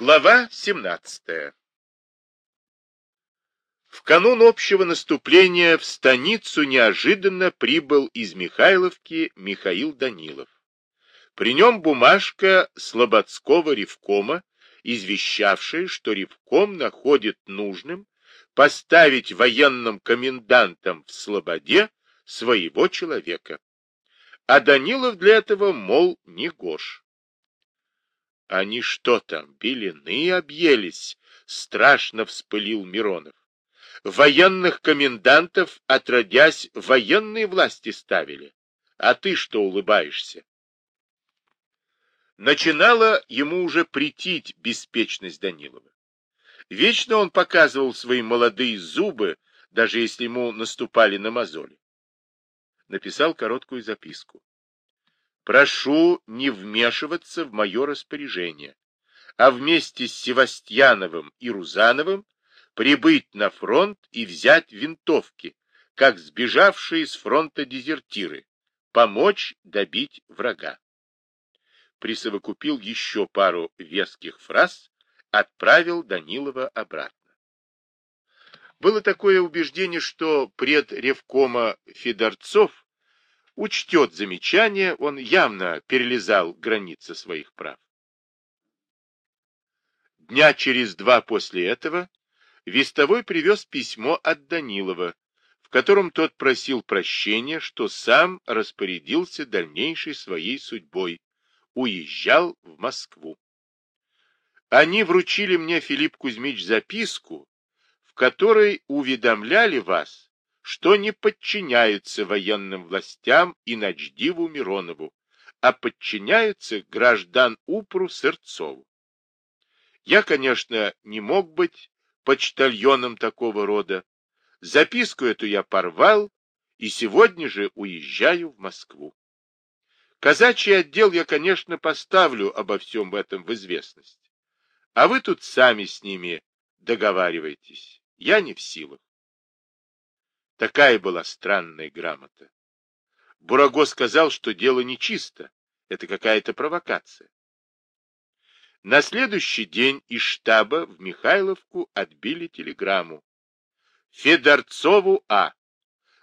Глава 17 В канун общего наступления в станицу неожиданно прибыл из Михайловки Михаил Данилов. При нем бумажка Слободского ревкома, извещавшая, что ревком находит нужным поставить военным комендантом в Слободе своего человека. А Данилов для этого, мол, не гош. Они что там, белины объелись? Страшно вспылил Миронов. Военных комендантов, отродясь, военные власти ставили. А ты что улыбаешься? Начинала ему уже претить беспечность Данилова. Вечно он показывал свои молодые зубы, даже если ему наступали на мозоли. Написал короткую записку. Прошу не вмешиваться в мое распоряжение, а вместе с Севастьяновым и Рузановым прибыть на фронт и взять винтовки, как сбежавшие с фронта дезертиры, помочь добить врага. Присовокупил еще пару веских фраз, отправил Данилова обратно. Было такое убеждение, что пред Ревкома Федорцов учтет замечание, он явно перелезал границы своих прав. Дня через два после этого Вестовой привез письмо от Данилова, в котором тот просил прощения, что сам распорядился дальнейшей своей судьбой, уезжал в Москву. Они вручили мне, Филипп Кузьмич, записку, в которой уведомляли вас, что не подчиняются военным властям и Ночдиву Миронову, а подчиняются граждан Упру Сырцову. Я, конечно, не мог быть почтальоном такого рода. Записку эту я порвал и сегодня же уезжаю в Москву. Казачий отдел я, конечно, поставлю обо всем этом в известность. А вы тут сами с ними договаривайтесь. Я не в силах. Такая была странная грамота. Бураго сказал, что дело нечисто, это какая-то провокация. На следующий день из штаба в Михайловку отбили телеграмму. Федорцову А.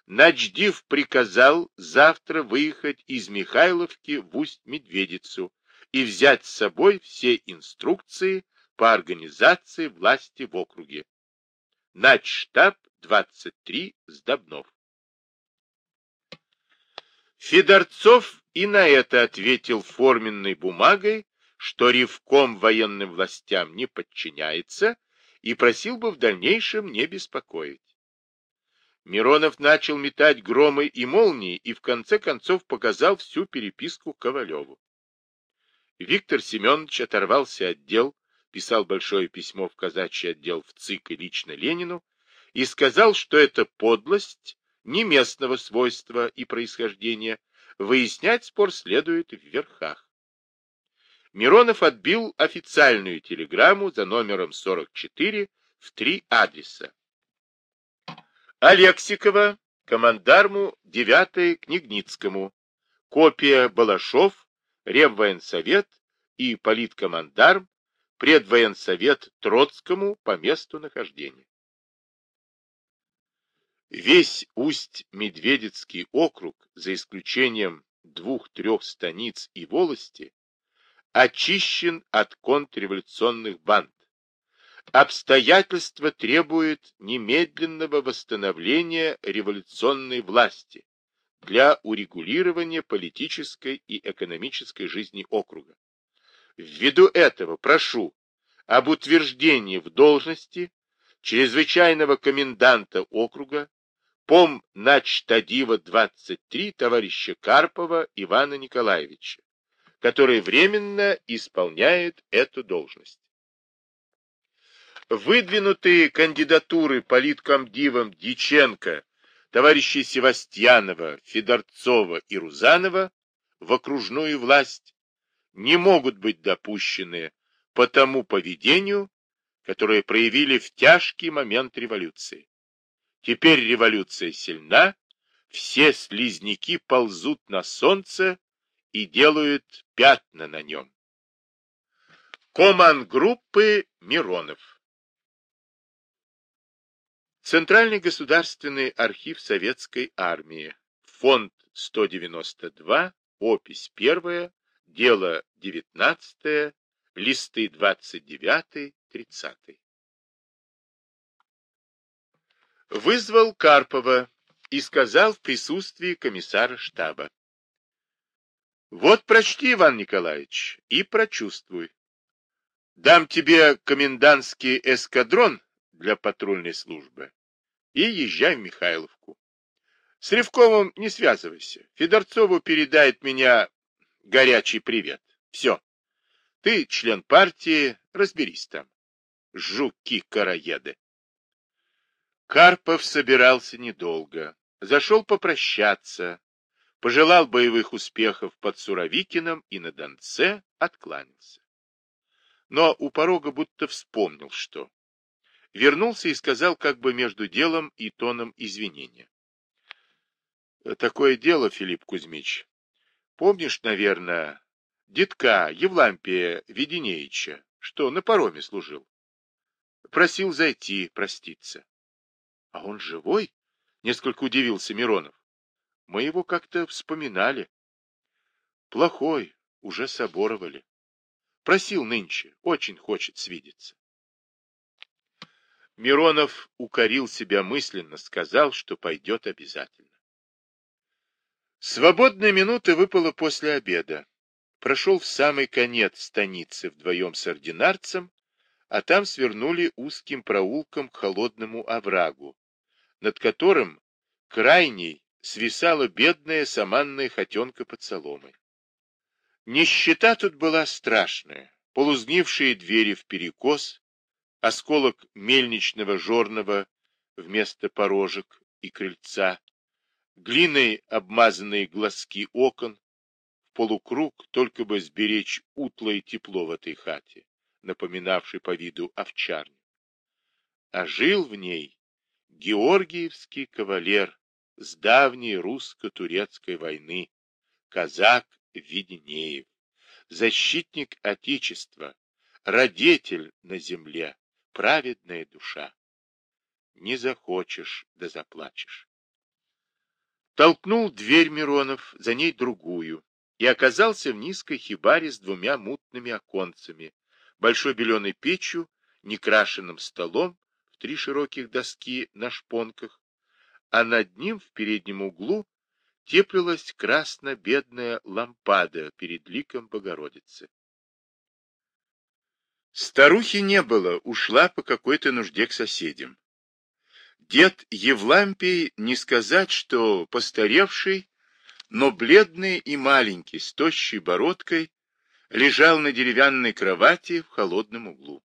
Начдив приказал завтра выехать из Михайловки в Усть-Медведицу и взять с собой все инструкции по организации власти в округе. Начштаб 23 Сдобнов. Федорцов и на это ответил форменной бумагой, что ревком военным властям не подчиняется и просил бы в дальнейшем не беспокоить. Миронов начал метать громы и молнии и в конце концов показал всю переписку Ковалеву. Виктор Семенович оторвался от дел, писал большое письмо в казачий отдел в ЦИК и лично Ленину, и сказал, что это подлость не местного свойства и происхождения, выяснять спор следует в верхах. Миронов отбил официальную телеграмму за номером 44 в три адреса. Алексикова, командарму 9 Книгницкому, копия Балашов, Реввоенсовет и политкомандарм предвоенсовет Троцкому по месту нахождения. Весь Усть-Медведецкий округ, за исключением двух-трех станиц и волости, очищен от контрреволюционных банд. Обстоятельства требуют немедленного восстановления революционной власти для урегулирования политической и экономической жизни округа. Ввиду этого прошу об утверждении в должности чрезвычайного коменданта округа пом начтадива 23 товарища Карпова Ивана Николаевича, который временно исполняет эту должность. Выдвинутые кандидатуры политкомдивом Дьяченко, товарищей Севастьянова, Федорцова и Рузанова в окружную власть не могут быть допущены по тому поведению, которое проявили в тяжкий момент революции. Теперь революция сильна, все слизняки ползут на солнце и делают пятна на нем. Командгруппы Миронов Центральный государственный архив Советской Армии. Фонд 192, опись 1, дело 19, листы 29-30. Вызвал Карпова и сказал в присутствии комиссара штаба. Вот прочти, Иван Николаевич, и прочувствуй. Дам тебе комендантский эскадрон для патрульной службы и езжай в Михайловку. С Ревковым не связывайся. Федорцову передает меня горячий привет. Все. Ты член партии, разберись там. Жуки-караеды. Карпов собирался недолго. Зашел попрощаться, пожелал боевых успехов под Суровикиным и на Донце откланялся. Но у порога будто вспомнил что вернулся и сказал как бы между делом и тоном извинения. Такое дело, Филипп Кузьмич. Помнишь, наверное, детка Евлампия Веденеича, что на пароме служил? Просил зайти, проститься. А он живой? Несколько удивился Миронов. Мы его как-то вспоминали. Плохой, уже соборовали. Просил нынче, очень хочет свидеться. Миронов укорил себя мысленно, сказал, что пойдет обязательно. Свободная минута выпала после обеда. Прошел в самый конец станицы вдвоем с ординарцем, а там свернули узким проулком к холодному оврагу, над которым крайней свисала бедная саманная хотенка под соломой. Нищета тут была страшная, полузгнившие двери в перекос, осколок мельничного жорного вместо порожек и крыльца, глиной обмазанные глазки окон, в полукруг только бы сберечь утлое тепло в этой хате, напоминавшей по виду овчарню. А жил в ней георгиевский кавалер с давней русско-турецкой войны, казак Веденеев, защитник Отечества, родитель на земле, праведная душа. Не захочешь, да заплачешь. Толкнул дверь Миронов, за ней другую, и оказался в низкой хибаре с двумя мутными оконцами, большой беленой печью, некрашенным столом, в три широких доски на шпонках, а над ним в переднем углу теплилась красно-бедная лампада перед ликом Богородицы. Старухи не было, ушла по какой-то нужде к соседям. Дед Евлампий, не сказать, что постаревший, но бледный и маленький, с тощей бородкой, лежал на деревянной кровати в холодном углу.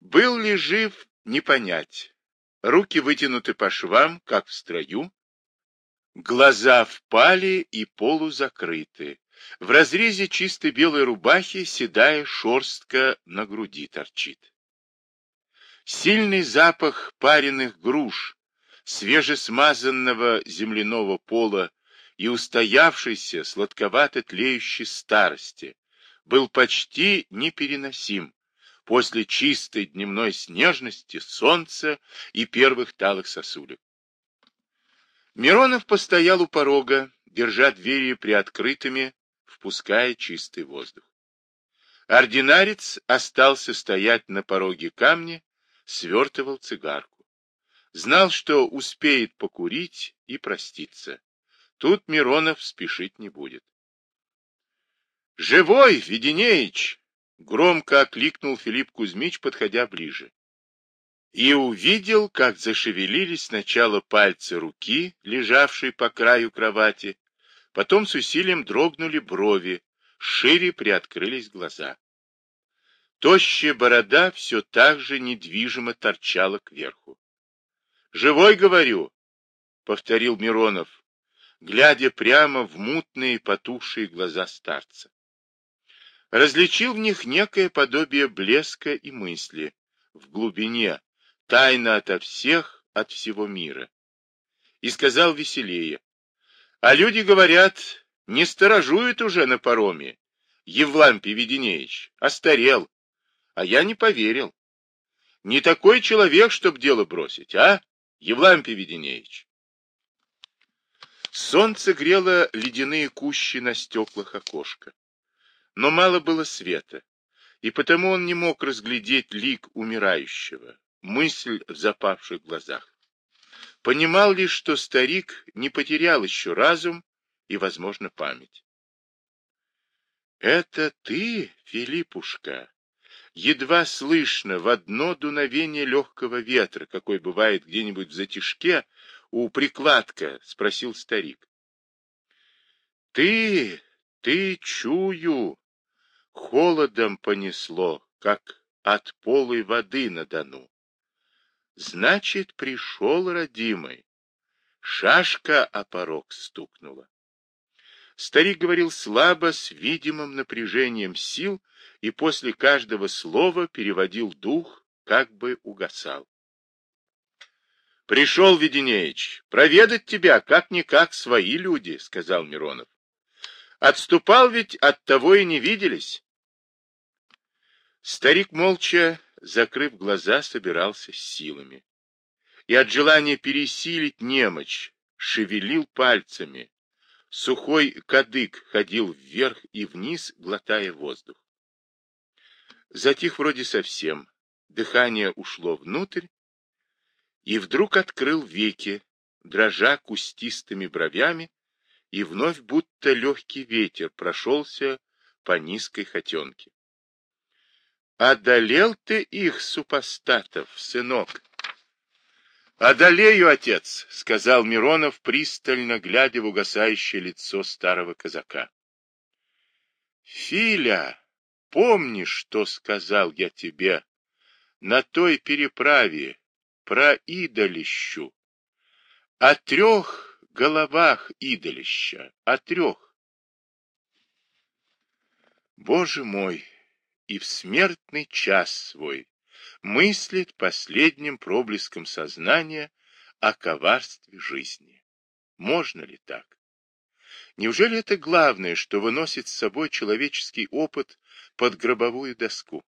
Был ли жив, не понять. Руки вытянуты по швам, как в строю, глаза впали и полузакрыты, в разрезе чистой белой рубахи седая шорстка на груди торчит. Сильный запах пареных груш, свежесмазанного земляного пола и устоявшейся сладковато тлеющей старости был почти непереносим после чистой дневной снежности, солнца и первых талых сосулек. Миронов постоял у порога, держа двери приоткрытыми, впуская чистый воздух. Ординарец остался стоять на пороге камня, свертывал цигарку. Знал, что успеет покурить и проститься. Тут Миронов спешить не будет. «Живой, Веденеич!» — громко окликнул Филипп Кузьмич, подходя ближе. И увидел, как зашевелились сначала пальцы руки, лежавшей по краю кровати, Потом с усилием дрогнули брови, шире приоткрылись глаза. Тощая борода все так же недвижимо торчала кверху. «Живой, говорю!» — повторил Миронов, глядя прямо в мутные потухшие глаза старца. Различил в них некое подобие блеска и мысли, в глубине, тайна ото всех, от всего мира. И сказал веселее, а люди говорят, не сторожуют уже на пароме, Евлампий Веденеевич, остарел. А я не поверил. Не такой человек, чтоб дело бросить, а, Евлампий Веденеевич? Солнце грело ледяные кущи на стеклах окошка. Но мало было света, и потому он не мог разглядеть лик умирающего, мысль в запавших глазах. Понимал лишь, что старик не потерял еще разум и, возможно, память. «Это ты, Филиппушка?» Едва слышно в одно дуновение легкого ветра, какой бывает где-нибудь в затишке, у прикладка, — спросил старик. — Ты, ты чую, холодом понесло, как от полой воды на дону. Значит, пришел родимый. Шашка о порог стукнула. Старик говорил слабо, с видимым напряжением сил, и после каждого слова переводил дух, как бы угасал. «Пришел, Веденеич, проведать тебя, как-никак, свои люди», — сказал Миронов. «Отступал ведь, от того и не виделись». Старик молча, закрыв глаза, собирался с силами. И от желания пересилить немочь шевелил пальцами, Сухой кадык ходил вверх и вниз, глотая воздух. Затих вроде совсем, дыхание ушло внутрь, и вдруг открыл веки, дрожа кустистыми бровями, и вновь будто легкий ветер прошелся по низкой хотенке. «Одолел ты их, супостатов, сынок!» «Одолею, отец!» — сказал Миронов, пристально глядя в угасающее лицо старого казака. «Филя, помни, что сказал я тебе на той переправе про идолищу? О трех головах идолища, о трех. Боже мой, и в смертный час свой мыслит последним проблеском сознания о коварстве жизни. Можно ли так? Неужели это главное, что выносит с собой человеческий опыт под гробовую доску?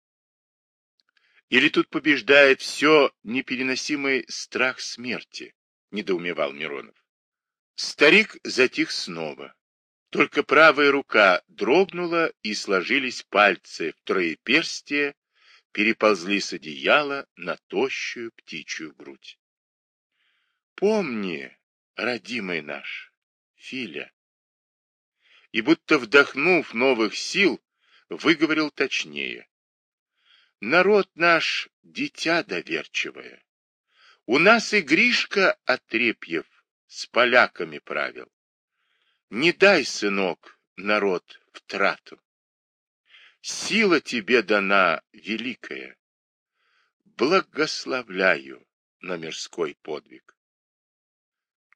Или тут побеждает все непереносимый страх смерти, недоумевал Миронов. Старик затих снова. Только правая рука дрогнула, и сложились пальцы в троеперстие переползли с одеяла на тощую птичью грудь. Помни, родимый наш, Филя. И будто вдохнув новых сил, выговорил точнее. Народ наш — дитя доверчивое. У нас и Гришка Отрепьев с поляками правил. Не дай, сынок, народ в трату. Сила тебе дана великая. Благословляю на мирской подвиг.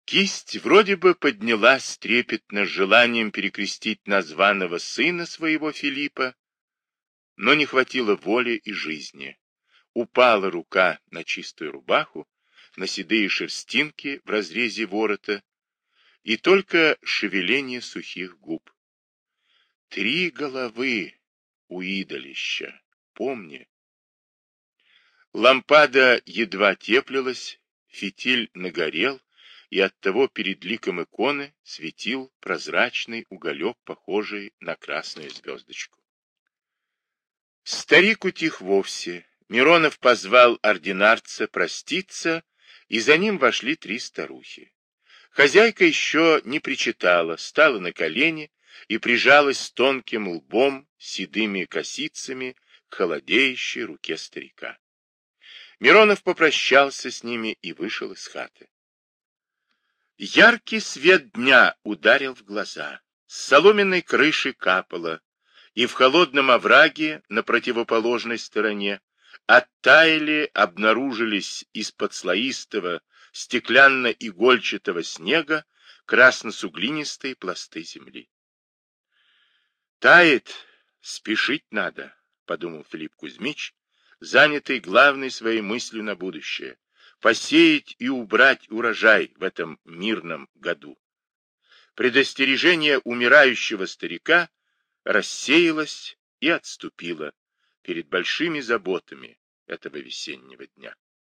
Кисть вроде бы поднялась трепетно с желанием перекрестить названного сына своего Филиппа, но не хватило воли и жизни. Упала рука на чистую рубаху, на седые шерстинки в разрезе ворота, и только шевеление сухих губ. Три головы у идолища. Помни. Лампада едва теплилась, фитиль нагорел, и оттого перед ликом иконы светил прозрачный уголек, похожий на красную звездочку. Старик утих вовсе. Миронов позвал ординарца проститься, и за ним вошли три старухи. Хозяйка еще не причитала, стала на колени и прижалась тонким лбом, седыми косицами к холодеющей руке старика. Миронов попрощался с ними и вышел из хаты. Яркий свет дня ударил в глаза. С соломенной крыши капало, и в холодном овраге на противоположной стороне оттаяли, обнаружились из-под слоистого стеклянно-игольчатого снега красно-суглинистые пласты земли. Тает, спешить надо, подумал Филипп Кузьмич, занятый главной своей мыслью на будущее посеять и убрать урожай в этом мирном году. Предостережение умирающего старика рассеялась и отступила перед большими заботами этого весеннего дня.